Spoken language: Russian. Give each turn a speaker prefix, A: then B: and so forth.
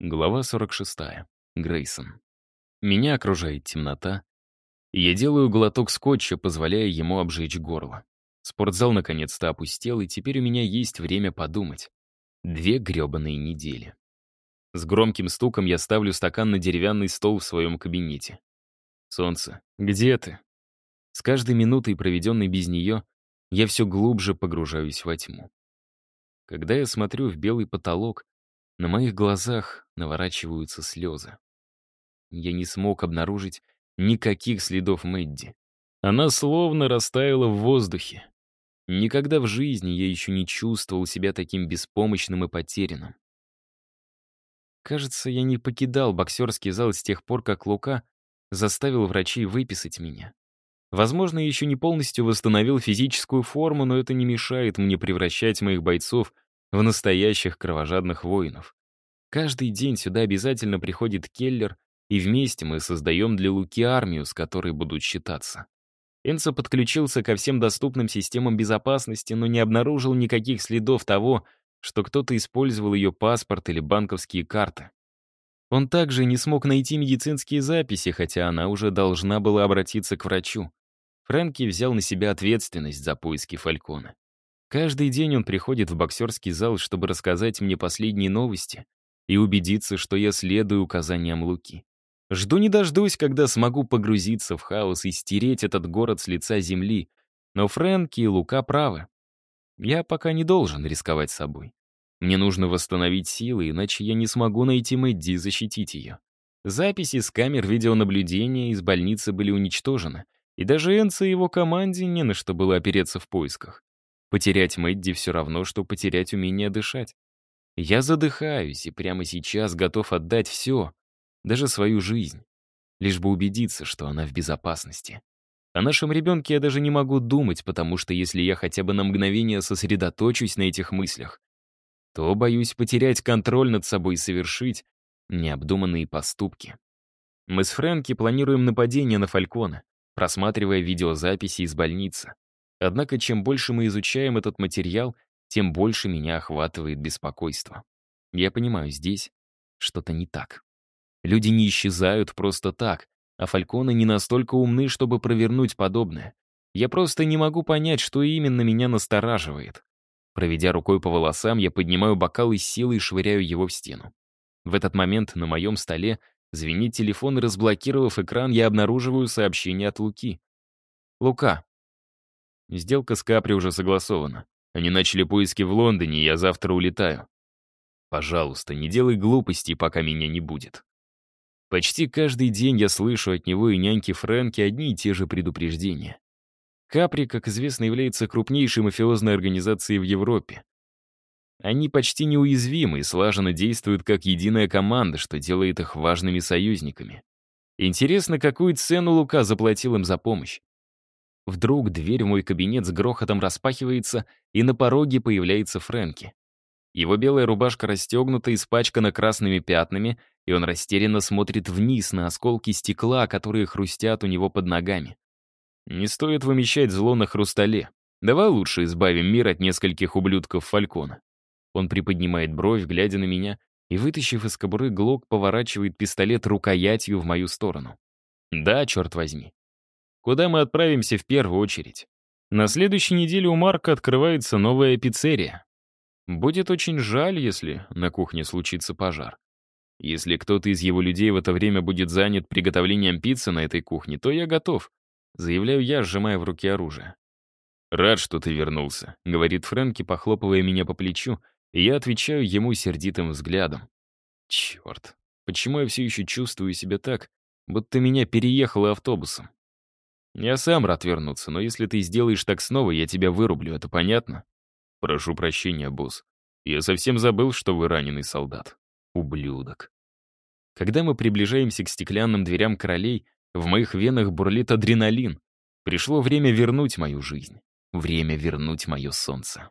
A: Глава 46. Грейсон. Меня окружает темнота. Я делаю глоток скотча, позволяя ему обжечь горло. Спортзал наконец-то опустел, и теперь у меня есть время подумать. Две гребаные недели. С громким стуком я ставлю стакан на деревянный стол в своем кабинете. Солнце, где ты? С каждой минутой, проведенной без нее, я все глубже погружаюсь во тьму. Когда я смотрю в белый потолок, на моих глазах наворачиваются слезы. Я не смог обнаружить никаких следов Мэдди. Она словно растаяла в воздухе. Никогда в жизни я еще не чувствовал себя таким беспомощным и потерянным. Кажется, я не покидал боксерский зал с тех пор, как Лука заставил врачей выписать меня. Возможно, еще не полностью восстановил физическую форму, но это не мешает мне превращать моих бойцов в настоящих кровожадных воинов. Каждый день сюда обязательно приходит Келлер, и вместе мы создаем для Луки армию, с которой будут считаться. Энцо подключился ко всем доступным системам безопасности, но не обнаружил никаких следов того, что кто-то использовал ее паспорт или банковские карты. Он также не смог найти медицинские записи, хотя она уже должна была обратиться к врачу. Фрэнки взял на себя ответственность за поиски Фалькона. Каждый день он приходит в боксерский зал, чтобы рассказать мне последние новости и убедиться, что я следую указаниям Луки. Жду не дождусь, когда смогу погрузиться в хаос и стереть этот город с лица земли. Но Фрэнки и Лука правы. Я пока не должен рисковать собой. Мне нужно восстановить силы, иначе я не смогу найти Мэдди и защитить ее. Записи с камер видеонаблюдения из больницы были уничтожены, и даже Энце и его команде не на что было опереться в поисках. Потерять Мэдди все равно, что потерять умение дышать. Я задыхаюсь и прямо сейчас готов отдать все, даже свою жизнь, лишь бы убедиться, что она в безопасности. О нашем ребенке я даже не могу думать, потому что если я хотя бы на мгновение сосредоточусь на этих мыслях, то боюсь потерять контроль над собой и совершить необдуманные поступки. Мы с Фрэнки планируем нападение на Фалькона, просматривая видеозаписи из больницы. Однако, чем больше мы изучаем этот материал, тем больше меня охватывает беспокойство. Я понимаю, здесь что-то не так. Люди не исчезают просто так, а фальконы не настолько умны, чтобы провернуть подобное. Я просто не могу понять, что именно меня настораживает. Проведя рукой по волосам, я поднимаю бокал из силы и швыряю его в стену. В этот момент на моем столе звенит телефон, и разблокировав экран, я обнаруживаю сообщение от Луки. «Лука, Сделка с Капри уже согласована. Они начали поиски в Лондоне, и я завтра улетаю. Пожалуйста, не делай глупостей, пока меня не будет. Почти каждый день я слышу от него и няньки Фрэнки одни и те же предупреждения. Капри, как известно, является крупнейшей мафиозной организацией в Европе. Они почти неуязвимы и слаженно действуют как единая команда, что делает их важными союзниками. Интересно, какую цену Лука заплатил им за помощь. Вдруг дверь в мой кабинет с грохотом распахивается, и на пороге появляется Фрэнки. Его белая рубашка расстегнута, испачкана красными пятнами, и он растерянно смотрит вниз на осколки стекла, которые хрустят у него под ногами. Не стоит вымещать зло на хрустале. Давай лучше избавим мир от нескольких ублюдков Фалькона. Он приподнимает бровь, глядя на меня, и, вытащив из кобуры глок, поворачивает пистолет рукоятью в мою сторону. Да, черт возьми куда мы отправимся в первую очередь. На следующей неделе у Марка открывается новая пиццерия. Будет очень жаль, если на кухне случится пожар. Если кто-то из его людей в это время будет занят приготовлением пиццы на этой кухне, то я готов, заявляю я, сжимая в руке оружие. «Рад, что ты вернулся», — говорит Фрэнки, похлопывая меня по плечу, и я отвечаю ему сердитым взглядом. Черт, почему я все еще чувствую себя так, будто меня переехало автобусом? Я сам рад вернуться, но если ты сделаешь так снова, я тебя вырублю, это понятно? Прошу прощения, босс. Я совсем забыл, что вы раненый солдат. Ублюдок. Когда мы приближаемся к стеклянным дверям королей, в моих венах бурлит адреналин. Пришло время вернуть мою жизнь. Время вернуть мое солнце.